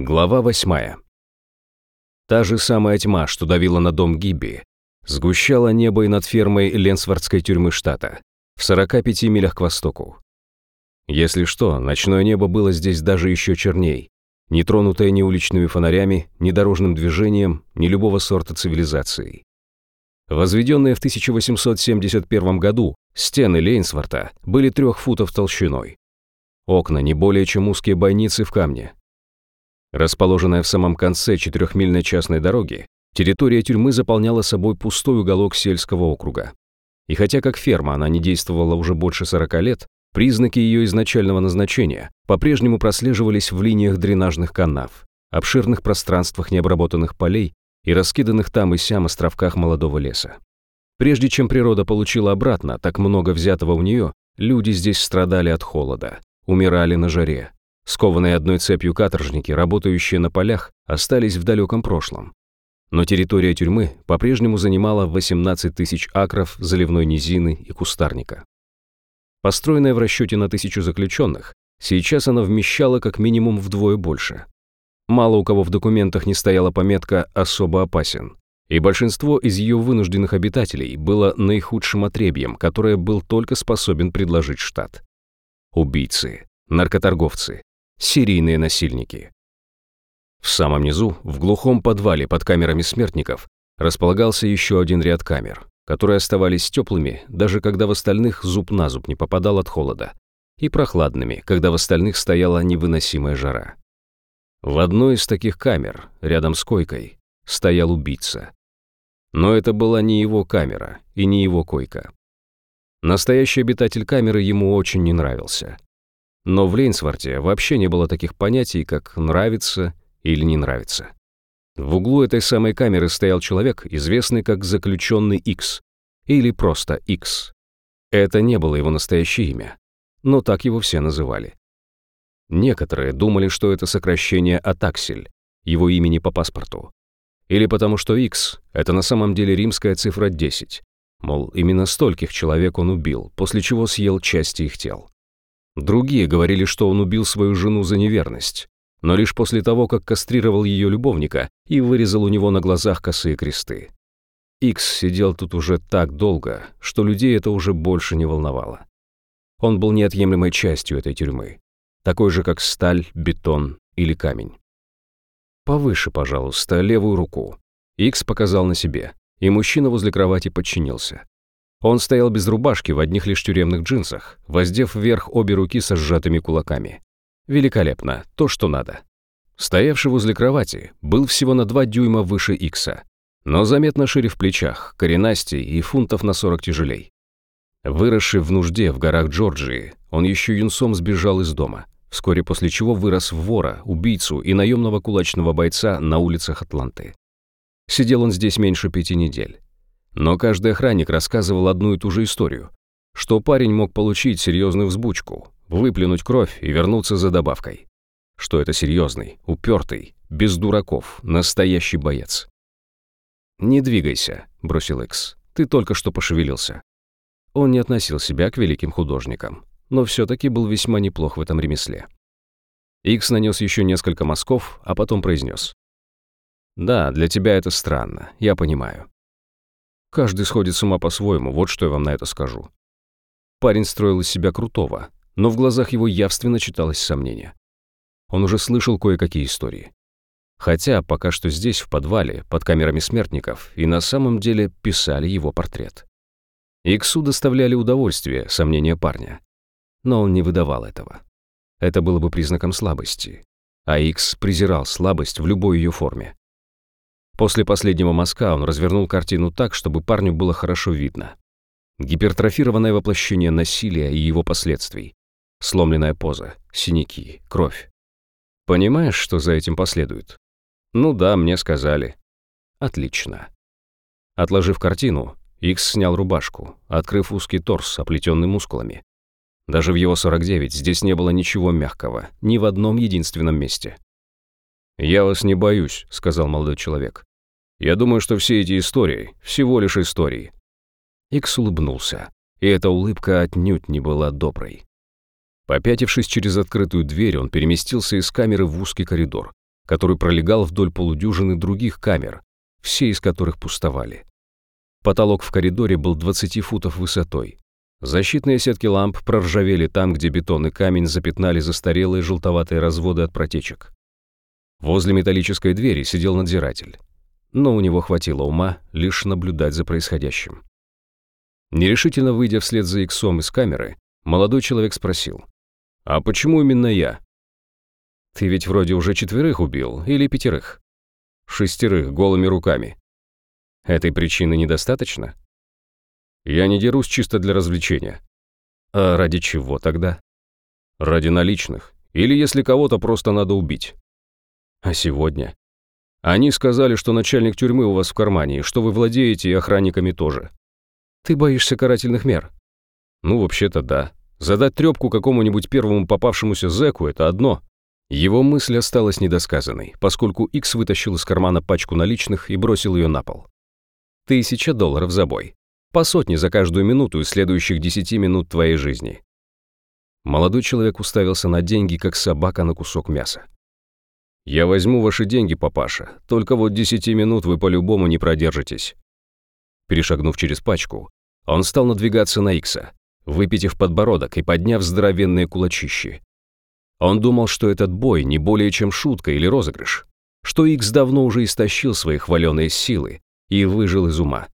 Глава восьмая. Та же самая тьма, что давила на дом Гибби, сгущала небо и над фермой Ленсвардской тюрьмы штата, в 45 милях к востоку. Если что, ночное небо было здесь даже еще черней, не тронутое ни уличными фонарями, ни дорожным движением, ни любого сорта цивилизацией. Возведенные в 1871 году стены Лейнсворта были трех футов толщиной. Окна не более чем узкие бойницы в камне, Расположенная в самом конце четырехмильной частной дороги, территория тюрьмы заполняла собой пустой уголок сельского округа. И хотя как ферма она не действовала уже больше 40 лет, признаки ее изначального назначения по-прежнему прослеживались в линиях дренажных канав, обширных пространствах необработанных полей и раскиданных там и сям островках молодого леса. Прежде чем природа получила обратно так много взятого у нее, люди здесь страдали от холода, умирали на жаре, Скованные одной цепью каторжники, работающие на полях, остались в далеком прошлом. Но территория тюрьмы по-прежнему занимала 18 тысяч акров заливной низины и кустарника. Построенная в расчете на тысячу заключенных, сейчас она вмещала как минимум вдвое больше. Мало у кого в документах не стояла пометка «особо опасен», и большинство из ее вынужденных обитателей было наихудшим отребьем, которое был только способен предложить штат. Убийцы, наркоторговцы, серийные насильники. В самом низу, в глухом подвале под камерами смертников, располагался еще один ряд камер, которые оставались теплыми, даже когда в остальных зуб на зуб не попадал от холода, и прохладными, когда в остальных стояла невыносимая жара. В одной из таких камер, рядом с койкой, стоял убийца. Но это была не его камера и не его койка. Настоящий обитатель камеры ему очень не нравился. Но в Лейнсворте вообще не было таких понятий, как «нравится» или «не нравится». В углу этой самой камеры стоял человек, известный как заключенный X, или просто X. Это не было его настоящее имя, но так его все называли. Некоторые думали, что это сокращение от Аксель, его имени по паспорту. Или потому что X — это на самом деле римская цифра 10, мол, именно стольких человек он убил, после чего съел части их тел. Другие говорили, что он убил свою жену за неверность, но лишь после того, как кастрировал ее любовника и вырезал у него на глазах косые кресты. Икс сидел тут уже так долго, что людей это уже больше не волновало. Он был неотъемлемой частью этой тюрьмы, такой же, как сталь, бетон или камень. «Повыше, пожалуйста, левую руку». Икс показал на себе, и мужчина возле кровати подчинился. Он стоял без рубашки в одних лишь тюремных джинсах, воздев вверх обе руки со сжатыми кулаками. Великолепно, то, что надо. Стоявший возле кровати был всего на два дюйма выше Икса, но заметно шире в плечах, коренастей и фунтов на 40 тяжелей. Выросший в нужде в горах Джорджии, он еще юнцом сбежал из дома, вскоре после чего вырос в вора, убийцу и наемного кулачного бойца на улицах Атланты. Сидел он здесь меньше пяти недель. Но каждый охранник рассказывал одну и ту же историю, что парень мог получить серьезную взбучку, выплюнуть кровь и вернуться за добавкой. Что это серьезный, упертый, без дураков, настоящий боец. «Не двигайся», — бросил Икс. «Ты только что пошевелился». Он не относил себя к великим художникам, но все-таки был весьма неплох в этом ремесле. Икс нанес еще несколько мазков, а потом произнес. «Да, для тебя это странно, я понимаю. Каждый сходит с ума по-своему, вот что я вам на это скажу. Парень строил из себя крутого, но в глазах его явственно читалось сомнение. Он уже слышал кое-какие истории. Хотя пока что здесь, в подвале, под камерами смертников, и на самом деле писали его портрет. Иксу доставляли удовольствие сомнения парня. Но он не выдавал этого. Это было бы признаком слабости. А Икс презирал слабость в любой ее форме. После последнего мазка он развернул картину так, чтобы парню было хорошо видно. Гипертрофированное воплощение насилия и его последствий. Сломленная поза, синяки, кровь. Понимаешь, что за этим последует? Ну да, мне сказали. Отлично. Отложив картину, Икс снял рубашку, открыв узкий торс, оплетенный мускулами. Даже в его 49 здесь не было ничего мягкого, ни в одном единственном месте. «Я вас не боюсь», — сказал молодой человек. Я думаю, что все эти истории — всего лишь истории». Икс улыбнулся, и эта улыбка отнюдь не была доброй. Попятившись через открытую дверь, он переместился из камеры в узкий коридор, который пролегал вдоль полудюжины других камер, все из которых пустовали. Потолок в коридоре был 20 футов высотой. Защитные сетки ламп проржавели там, где бетон и камень запятнали застарелые желтоватые разводы от протечек. Возле металлической двери сидел надзиратель. Но у него хватило ума лишь наблюдать за происходящим. Нерешительно выйдя вслед за Иксом из камеры, молодой человек спросил. «А почему именно я?» «Ты ведь вроде уже четверых убил, или пятерых?» «Шестерых, голыми руками». «Этой причины недостаточно?» «Я не дерусь чисто для развлечения». «А ради чего тогда?» «Ради наличных. Или если кого-то просто надо убить». А сегодня? Они сказали, что начальник тюрьмы у вас в кармане, и что вы владеете и охранниками тоже. Ты боишься карательных мер? Ну, вообще-то да. Задать трёпку какому-нибудь первому попавшемуся зэку – это одно. Его мысль осталась недосказанной, поскольку Икс вытащил из кармана пачку наличных и бросил ее на пол. Тысяча долларов за бой. По сотне за каждую минуту из следующих десяти минут твоей жизни. Молодой человек уставился на деньги, как собака на кусок мяса. «Я возьму ваши деньги, папаша, только вот десяти минут вы по-любому не продержитесь». Перешагнув через пачку, он стал надвигаться на Икса, выпитив подбородок и подняв здоровенные кулачищи. Он думал, что этот бой не более чем шутка или розыгрыш, что Икс давно уже истощил свои хваленые силы и выжил из ума.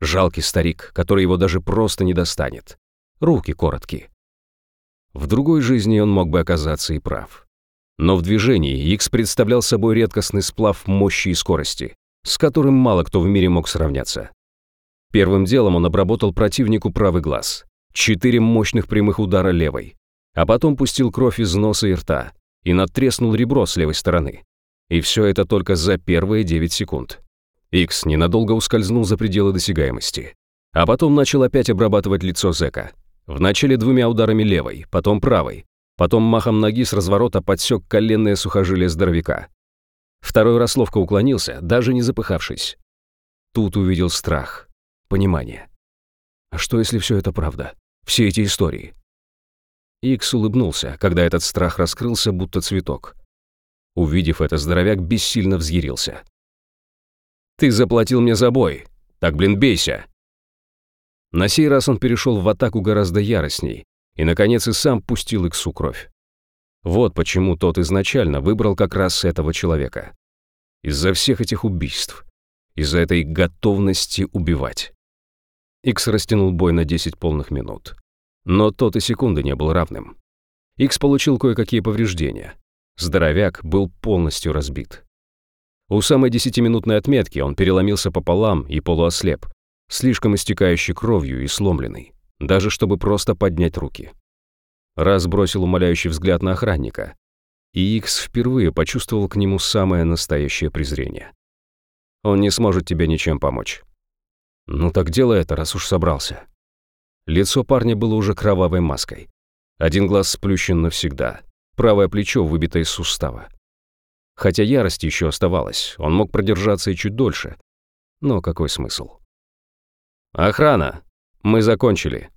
Жалкий старик, который его даже просто не достанет. Руки короткие. В другой жизни он мог бы оказаться и прав. Но в движении Икс представлял собой редкостный сплав мощи и скорости, с которым мало кто в мире мог сравняться. Первым делом он обработал противнику правый глаз, четыре мощных прямых удара левой, а потом пустил кровь из носа и рта и надтреснул ребро с левой стороны. И все это только за первые 9 секунд. Икс ненадолго ускользнул за пределы досягаемости, а потом начал опять обрабатывать лицо зэка. Вначале двумя ударами левой, потом правой, Потом махом ноги с разворота подсек коленное сухожилие здоровяка. Второй раз ловко уклонился, даже не запыхавшись. Тут увидел страх, понимание. А что, если все это правда? Все эти истории? Икс улыбнулся, когда этот страх раскрылся, будто цветок. Увидев это, здоровяк бессильно взъярился. «Ты заплатил мне за бой! Так, блин, бейся!» На сей раз он перешел в атаку гораздо яростней, и, наконец, и сам пустил Иксу кровь. Вот почему тот изначально выбрал как раз этого человека. Из-за всех этих убийств. Из-за этой готовности убивать. Икс растянул бой на 10 полных минут. Но тот и секунды не был равным. Икс получил кое-какие повреждения. Здоровяк был полностью разбит. У самой десятиминутной отметки он переломился пополам и полуослеп, слишком истекающий кровью и сломленный даже чтобы просто поднять руки. Раз бросил умоляющий взгляд на охранника, и Икс впервые почувствовал к нему самое настоящее презрение. Он не сможет тебе ничем помочь. Ну так делай это, раз уж собрался. Лицо парня было уже кровавой маской. Один глаз сплющен навсегда, правое плечо выбито из сустава. Хотя ярость еще оставалась, он мог продержаться и чуть дольше. Но какой смысл? «Охрана!» «Мы закончили».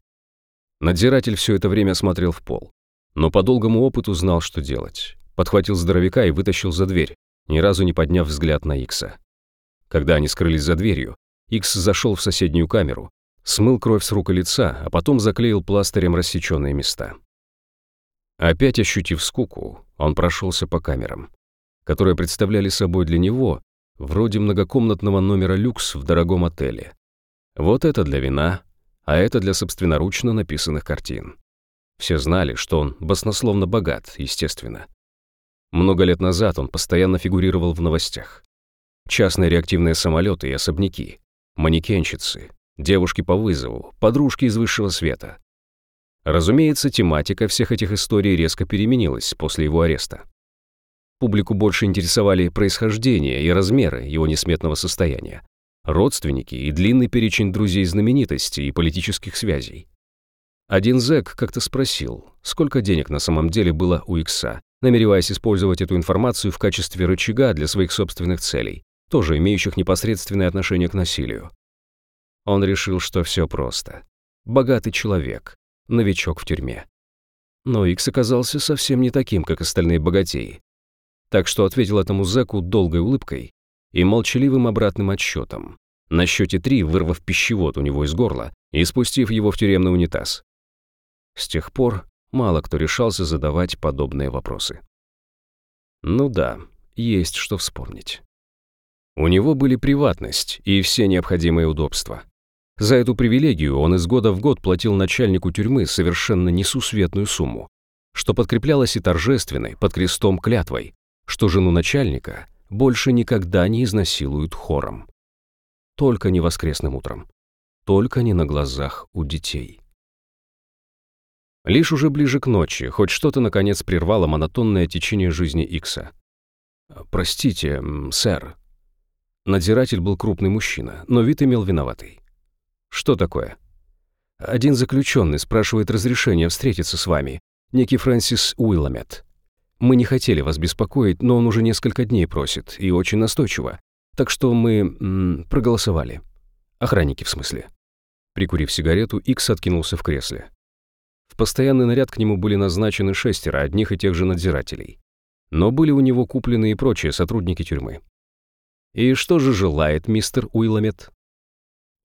Надзиратель все это время смотрел в пол, но по долгому опыту знал, что делать. Подхватил здоровяка и вытащил за дверь, ни разу не подняв взгляд на Икса. Когда они скрылись за дверью, Икс зашел в соседнюю камеру, смыл кровь с рук и лица, а потом заклеил пластырем рассеченные места. Опять ощутив скуку, он прошелся по камерам, которые представляли собой для него вроде многокомнатного номера люкс в дорогом отеле. Вот это для вина, а это для собственноручно написанных картин. Все знали, что он баснословно богат, естественно. Много лет назад он постоянно фигурировал в новостях. Частные реактивные самолеты и особняки, манекенщицы, девушки по вызову, подружки из высшего света. Разумеется, тематика всех этих историй резко переменилась после его ареста. Публику больше интересовали происхождение и размеры его несметного состояния, родственники и длинный перечень друзей знаменитостей и политических связей. Один зэк как-то спросил, сколько денег на самом деле было у Икса, намереваясь использовать эту информацию в качестве рычага для своих собственных целей, тоже имеющих непосредственное отношение к насилию. Он решил, что все просто. Богатый человек, новичок в тюрьме. Но Икс оказался совсем не таким, как остальные богатеи. так что ответил этому зэку долгой улыбкой и молчаливым обратным отсчетом. На счете три, вырвав пищевод у него из горла и спустив его в тюремный унитаз. С тех пор мало кто решался задавать подобные вопросы. Ну да, есть что вспомнить. У него были приватность и все необходимые удобства. За эту привилегию он из года в год платил начальнику тюрьмы совершенно несусветную сумму, что подкреплялось и торжественной, под крестом клятвой, что жену начальника больше никогда не изнасилуют хором. Только не воскресным утром. Только не на глазах у детей. Лишь уже ближе к ночи хоть что-то наконец прервало монотонное течение жизни Икса. «Простите, сэр». Надзиратель был крупный мужчина, но вид имел виноватый. «Что такое?» «Один заключенный спрашивает разрешения встретиться с вами, некий Фрэнсис Уилламет. Мы не хотели вас беспокоить, но он уже несколько дней просит, и очень настойчиво. Так что мы м, проголосовали. Охранники, в смысле». Прикурив сигарету, Икс откинулся в кресле. В постоянный наряд к нему были назначены шестеро одних и тех же надзирателей. Но были у него куплены и прочие сотрудники тюрьмы. И что же желает мистер Уилламет?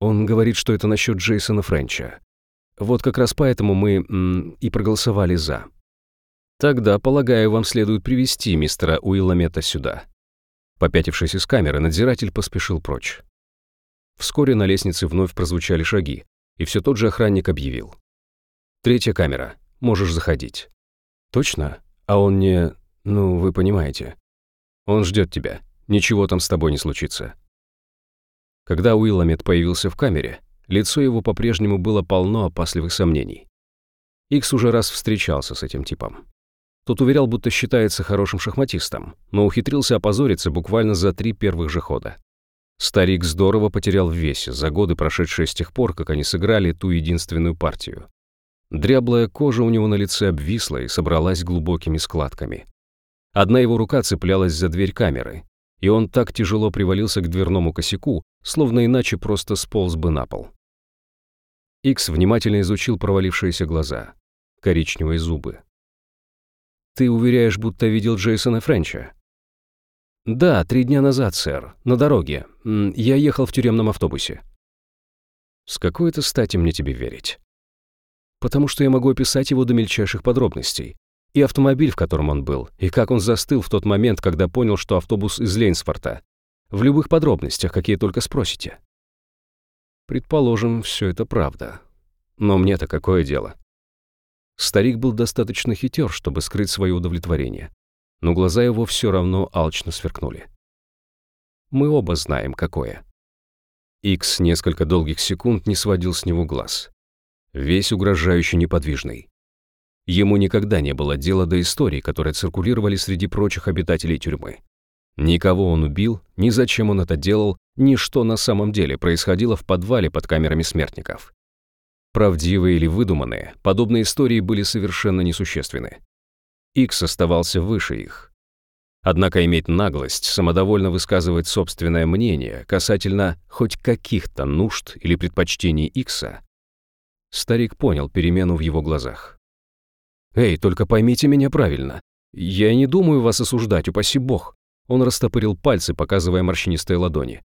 Он говорит, что это насчет Джейсона Френча. Вот как раз поэтому мы м, и проголосовали «за». Тогда, полагаю, вам следует привести мистера Уилламета сюда. Попятившись из камеры, надзиратель поспешил прочь. Вскоре на лестнице вновь прозвучали шаги, и все тот же охранник объявил. «Третья камера. Можешь заходить». «Точно? А он не... Ну, вы понимаете. Он ждет тебя. Ничего там с тобой не случится». Когда Уилламет появился в камере, лицо его по-прежнему было полно опасливых сомнений. Икс уже раз встречался с этим типом. Тот уверял, будто считается хорошим шахматистом, но ухитрился опозориться буквально за три первых же хода. Старик здорово потерял в весе за годы, прошедшие с тех пор, как они сыграли ту единственную партию. Дряблая кожа у него на лице обвисла и собралась глубокими складками. Одна его рука цеплялась за дверь камеры, и он так тяжело привалился к дверному косяку, словно иначе просто сполз бы на пол. Икс внимательно изучил провалившиеся глаза, коричневые зубы. «Ты уверяешь, будто видел Джейсона Френча?» «Да, три дня назад, сэр, на дороге. Я ехал в тюремном автобусе». «С какой-то стати мне тебе верить?» «Потому что я могу описать его до мельчайших подробностей и автомобиль, в котором он был, и как он застыл в тот момент, когда понял, что автобус из Лейнсфорта. В любых подробностях, какие только спросите. Предположим, все это правда. Но мне-то какое дело? Старик был достаточно хитер, чтобы скрыть свое удовлетворение, но глаза его все равно алчно сверкнули. Мы оба знаем, какое. Икс несколько долгих секунд не сводил с него глаз. Весь угрожающе неподвижный. Ему никогда не было дела до историй, которые циркулировали среди прочих обитателей тюрьмы. Никого он убил, ни зачем он это делал, ни что на самом деле происходило в подвале под камерами смертников. Правдивые или выдуманные, подобные истории были совершенно несущественны. Икс оставался выше их. Однако иметь наглость самодовольно высказывать собственное мнение касательно хоть каких-то нужд или предпочтений Икса, старик понял перемену в его глазах. «Эй, только поймите меня правильно. Я не думаю вас осуждать, упаси бог». Он растопырил пальцы, показывая морщинистые ладони.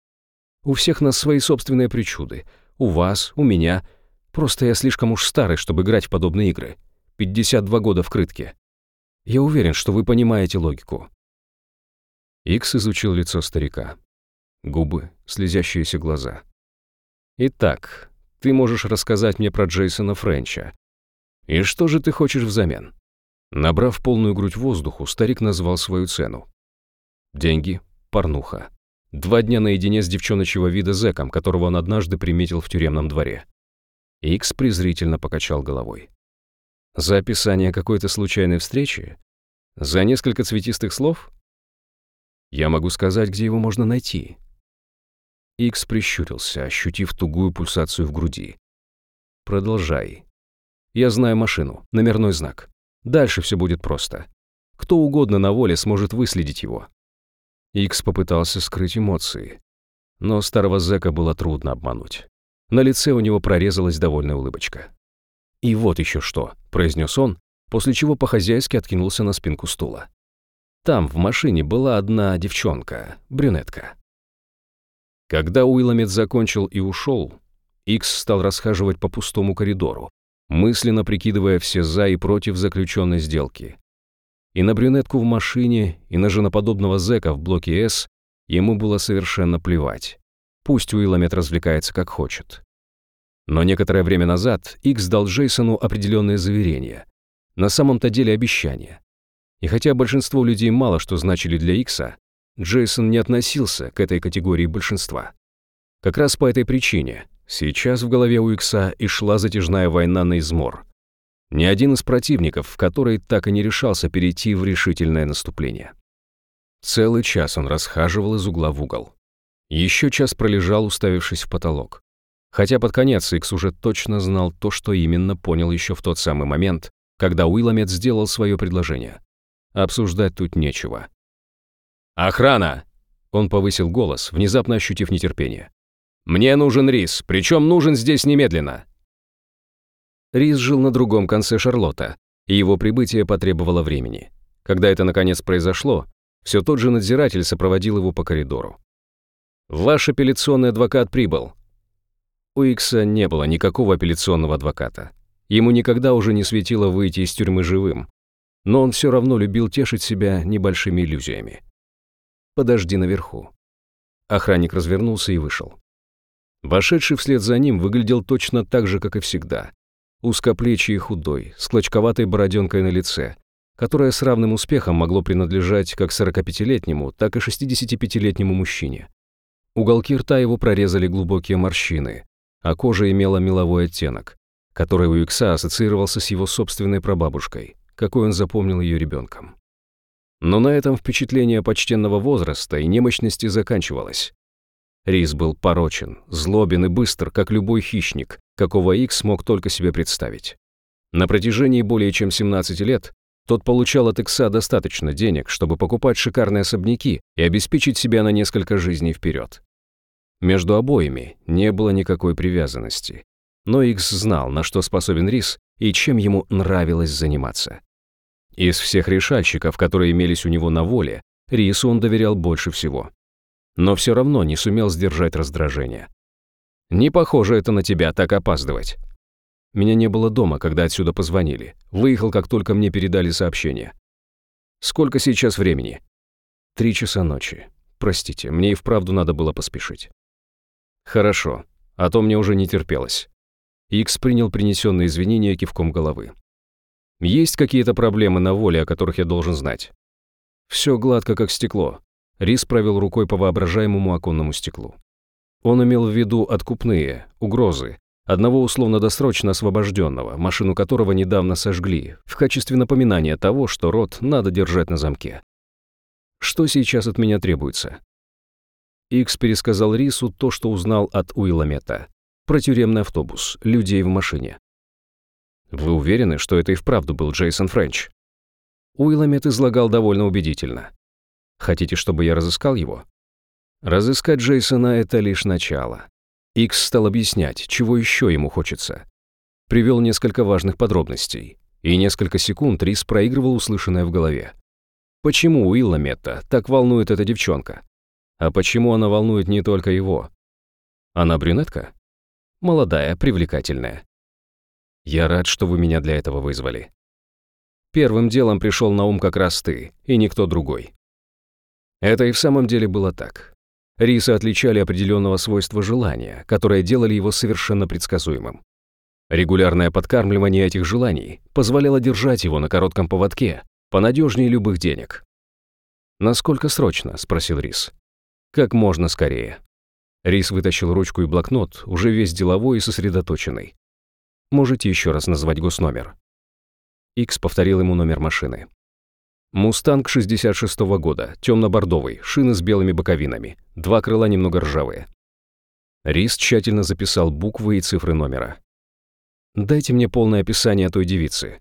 «У всех нас свои собственные причуды. У вас, у меня. Просто я слишком уж старый, чтобы играть в подобные игры. 52 года в крытке. Я уверен, что вы понимаете логику». Икс изучил лицо старика. Губы, слезящиеся глаза. «Итак, ты можешь рассказать мне про Джейсона Френча, «И что же ты хочешь взамен?» Набрав полную грудь воздуху, старик назвал свою цену. Деньги, порнуха. Два дня наедине с девчоночего вида зэком, которого он однажды приметил в тюремном дворе. Икс презрительно покачал головой. За описание какой-то случайной встречи? За несколько цветистых слов? Я могу сказать, где его можно найти. Икс прищурился, ощутив тугую пульсацию в груди. Продолжай. Я знаю машину, номерной знак. Дальше все будет просто. Кто угодно на воле сможет выследить его. Икс попытался скрыть эмоции. Но старого зэка было трудно обмануть. На лице у него прорезалась довольная улыбочка. «И вот еще что», — произнес он, после чего по-хозяйски откинулся на спинку стула. Там в машине была одна девчонка, брюнетка. Когда Уилламет закончил и ушел, Икс стал расхаживать по пустому коридору, мысленно прикидывая все «за» и «против» заключенной сделки. И на брюнетку в машине, и на женоподобного зэка в блоке «С» ему было совершенно плевать. Пусть Уилламет развлекается как хочет. Но некоторое время назад Икс дал Джейсону определенные заверения. На самом-то деле обещания. И хотя большинство людей мало что значили для Икса, Джейсон не относился к этой категории большинства. Как раз по этой причине сейчас в голове у Икса и шла затяжная война на измор. Ни один из противников, который так и не решался перейти в решительное наступление. Целый час он расхаживал из угла в угол. Еще час пролежал, уставившись в потолок. Хотя под конец Икс уже точно знал то, что именно понял еще в тот самый момент, когда Уилламет сделал свое предложение. Обсуждать тут нечего. «Охрана!» Он повысил голос, внезапно ощутив нетерпение. «Мне нужен Рис, причем нужен здесь немедленно!» Рис жил на другом конце Шарлотта, и его прибытие потребовало времени. Когда это наконец произошло, все тот же надзиратель сопроводил его по коридору. «Ваш апелляционный адвокат прибыл». У Икса не было никакого апелляционного адвоката. Ему никогда уже не светило выйти из тюрьмы живым, но он все равно любил тешить себя небольшими иллюзиями. «Подожди наверху». Охранник развернулся и вышел. Вошедший вслед за ним выглядел точно так же, как и всегда. Узкоплечий и худой, с клочковатой бороденкой на лице, которое с равным успехом могло принадлежать как 45-летнему, так и 65-летнему мужчине. Уголки рта его прорезали глубокие морщины, а кожа имела меловой оттенок, который у Икса ассоциировался с его собственной прабабушкой какой он запомнил ее ребенком. Но на этом впечатление почтенного возраста и немощности заканчивалось. Рис был порочен, злобен и быстр, как любой хищник, какого Икс мог только себе представить. На протяжении более чем 17 лет тот получал от Икса достаточно денег, чтобы покупать шикарные особняки и обеспечить себя на несколько жизней вперед. Между обоими не было никакой привязанности. Но Икс знал, на что способен Рис и чем ему нравилось заниматься. Из всех решальщиков, которые имелись у него на воле, Рису он доверял больше всего. Но все равно не сумел сдержать раздражение. «Не похоже это на тебя, так опаздывать». Меня не было дома, когда отсюда позвонили. Выехал, как только мне передали сообщение. «Сколько сейчас времени?» «Три часа ночи. Простите, мне и вправду надо было поспешить». «Хорошо, а то мне уже не терпелось. Икс принял принесенные извинения кивком головы. «Есть какие-то проблемы на воле, о которых я должен знать?» «Все гладко, как стекло». Рис провел рукой по воображаемому оконному стеклу. Он имел в виду откупные, угрозы, одного условно-досрочно освобожденного, машину которого недавно сожгли, в качестве напоминания того, что рот надо держать на замке. «Что сейчас от меня требуется?» Икс пересказал Рису то, что узнал от Уилламета про тюремный автобус, людей в машине. Вы уверены, что это и вправду был Джейсон Френч? Уилламет излагал довольно убедительно. Хотите, чтобы я разыскал его? Разыскать Джейсона — это лишь начало. Икс стал объяснять, чего еще ему хочется. Привел несколько важных подробностей, и несколько секунд Рис проигрывал услышанное в голове. Почему Уилламета так волнует эта девчонка? А почему она волнует не только его? Она брюнетка? молодая, привлекательная. Я рад, что вы меня для этого вызвали. Первым делом пришел на ум как раз ты, и никто другой. Это и в самом деле было так. Рисы отличали определенного свойства желания, которое делали его совершенно предсказуемым. Регулярное подкармливание этих желаний позволяло держать его на коротком поводке, понадежнее любых денег. «Насколько срочно?» – спросил Рис. «Как можно скорее», Рис вытащил ручку и блокнот, уже весь деловой и сосредоточенный. «Можете еще раз назвать госномер?» Икс повторил ему номер машины. «Мустанг 66-го года, темно-бордовый, шины с белыми боковинами, два крыла немного ржавые». Рис тщательно записал буквы и цифры номера. «Дайте мне полное описание той девицы».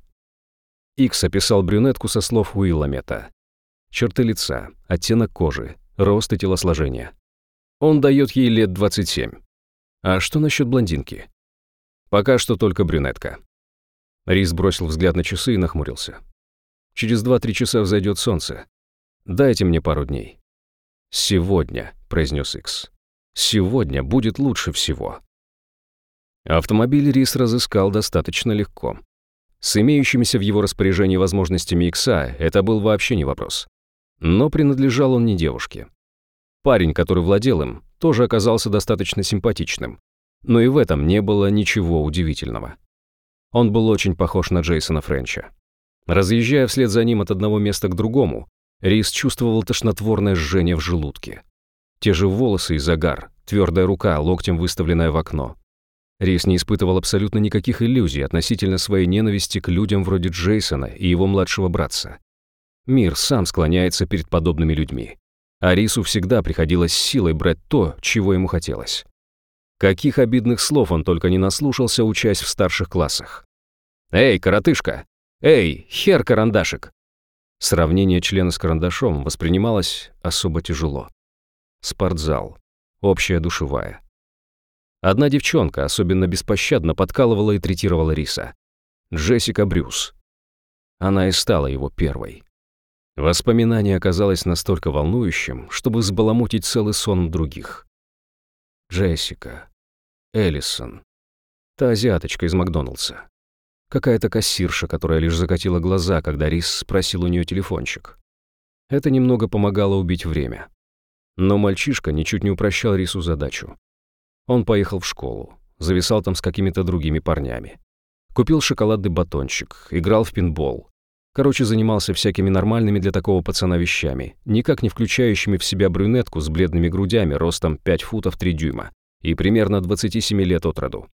Икс описал брюнетку со слов Уилламета. Черты лица, оттенок кожи, рост и телосложение. Он дает ей лет 27. А что насчет блондинки? Пока что только брюнетка. Рис бросил взгляд на часы и нахмурился. Через 2-3 часа взойдет солнце. Дайте мне пару дней». «Сегодня», — произнес Икс. «Сегодня будет лучше всего». Автомобиль Рис разыскал достаточно легко. С имеющимися в его распоряжении возможностями Икса это был вообще не вопрос. Но принадлежал он не девушке. Парень, который владел им, тоже оказался достаточно симпатичным. Но и в этом не было ничего удивительного. Он был очень похож на Джейсона Френча. Разъезжая вслед за ним от одного места к другому, Рис чувствовал тошнотворное жжение в желудке. Те же волосы и загар, твердая рука, локтем выставленная в окно. Рис не испытывал абсолютно никаких иллюзий относительно своей ненависти к людям вроде Джейсона и его младшего братца. Мир сам склоняется перед подобными людьми. А Рису всегда приходилось силой брать то, чего ему хотелось. Каких обидных слов он только не наслушался, учась в старших классах. «Эй, коротышка! Эй, хер-карандашик!» Сравнение члена с карандашом воспринималось особо тяжело. Спортзал. Общая душевая. Одна девчонка особенно беспощадно подкалывала и третировала Риса. Джессика Брюс. Она и стала его первой. Воспоминание оказалось настолько волнующим, чтобы взбаламутить целый сон других. Джессика. Эллисон. Та азиаточка из Макдоналдса. Какая-то кассирша, которая лишь закатила глаза, когда Рис спросил у нее телефончик. Это немного помогало убить время. Но мальчишка ничуть не упрощал Рису задачу. Он поехал в школу, зависал там с какими-то другими парнями. Купил шоколадный батончик, играл в пинбол. Короче, занимался всякими нормальными для такого пацана вещами, никак не включающими в себя брюнетку с бледными грудями ростом 5 футов 3 дюйма и примерно 27 лет от роду.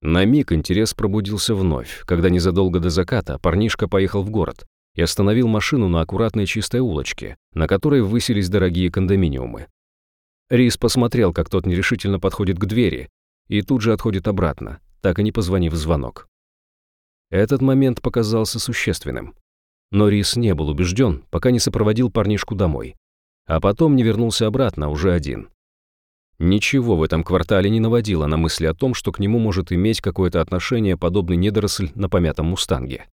На миг интерес пробудился вновь, когда незадолго до заката парнишка поехал в город и остановил машину на аккуратной чистой улочке, на которой высились дорогие кондоминиумы. Рис посмотрел, как тот нерешительно подходит к двери и тут же отходит обратно, так и не позвонив в звонок. Этот момент показался существенным. Но Рис не был убежден, пока не сопроводил парнишку домой, а потом не вернулся обратно уже один. Ничего в этом квартале не наводило на мысли о том, что к нему может иметь какое-то отношение подобный недоросль на помятом мустанге.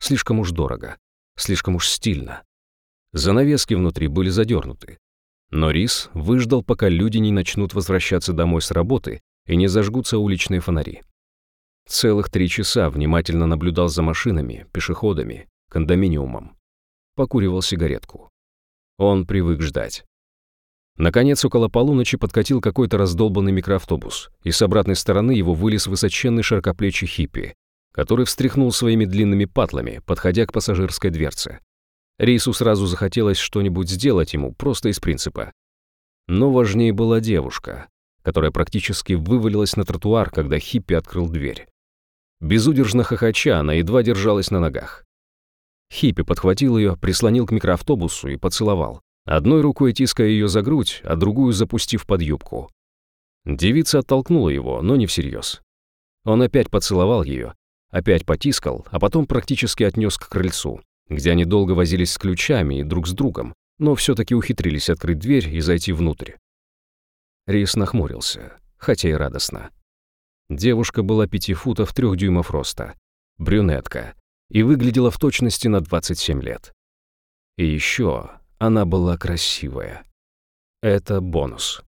Слишком уж дорого, слишком уж стильно. Занавески внутри были задернуты. Но Рис выждал, пока люди не начнут возвращаться домой с работы и не зажгутся уличные фонари. Целых три часа внимательно наблюдал за машинами, пешеходами, кондоминиумом. Покуривал сигаретку. Он привык ждать. Наконец, около полуночи подкатил какой-то раздолбанный микроавтобус, и с обратной стороны его вылез высоченный широкоплечий хиппи, который встряхнул своими длинными патлами, подходя к пассажирской дверце. Рейсу сразу захотелось что-нибудь сделать ему, просто из принципа. Но важнее была девушка, которая практически вывалилась на тротуар, когда хиппи открыл дверь. Безудержно хохоча, она едва держалась на ногах. Хиппи подхватил ее, прислонил к микроавтобусу и поцеловал одной рукой тиская ее за грудь, а другую запустив под юбку. Девица оттолкнула его, но не всерьез. Он опять поцеловал ее, опять потискал, а потом практически отнес к крыльцу, где они долго возились с ключами и друг с другом, но все-таки ухитрились открыть дверь и зайти внутрь. Рис нахмурился, хотя и радостно. Девушка была пяти футов трех дюймов роста, брюнетка, и выглядела в точности на 27 лет. И еще она была красивая. Это бонус.